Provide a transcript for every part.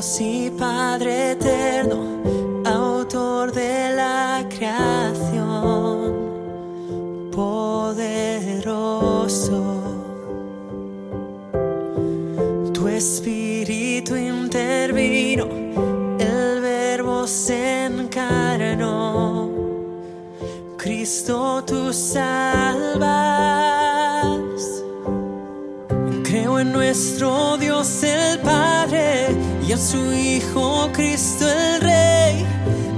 Dios y Padre eterno, autor de la creación, poderoso. Tu espíritu intervino, el verbo se encarnó. Cristo, tú salvas. Creo en nuestro Dios el y en su Hijo Cristo el Rey.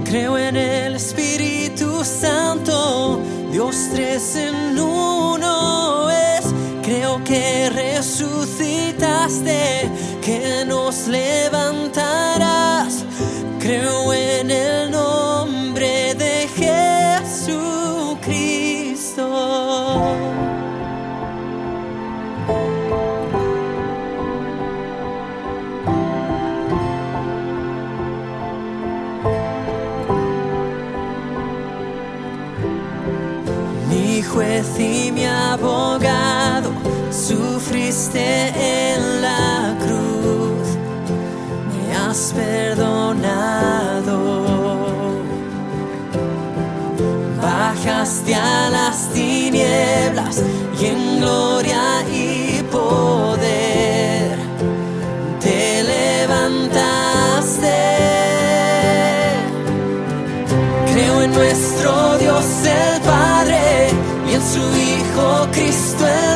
Creo en el Espíritu Santo, Dios tres en uno es. Creo que resucitaste, que nos levantarás. Creo en el nombre y mi abogado, sufriste en la cruz, me has perdonado. Bajaste a las tinieblas y en gloria y poder te levantaste. Creo en nuestro Dios el Padre su Hijo Cristo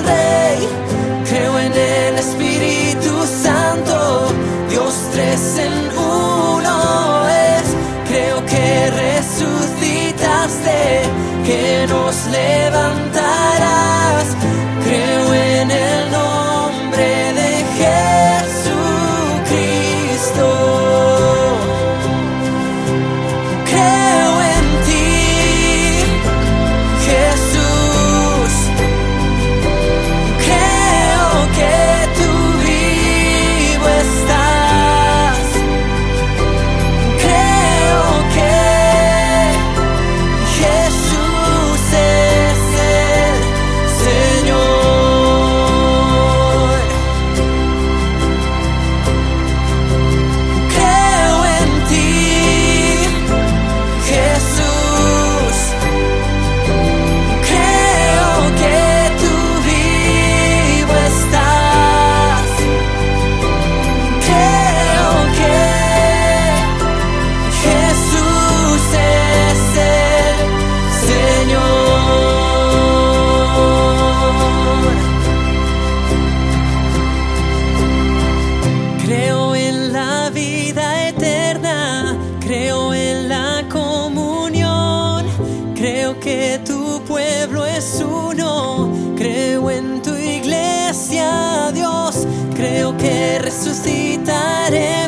creo en la comunión, creo que tu pueblo es uno, creo en tu iglesia, Dios, creo que resucitaremos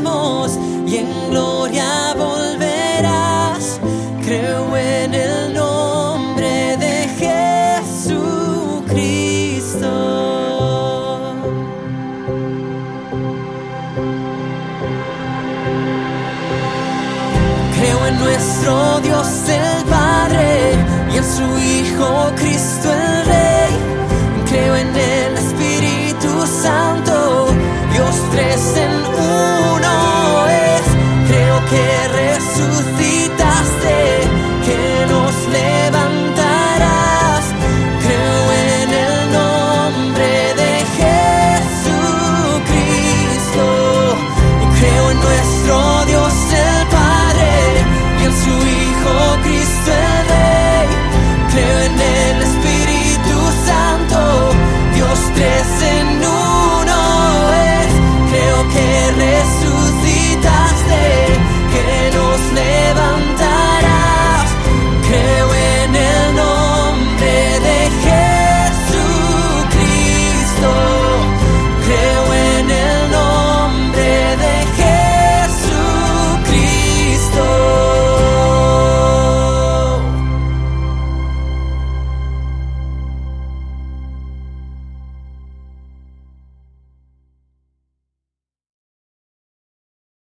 nuestro Dios el Padre y en su Hijo Cristo el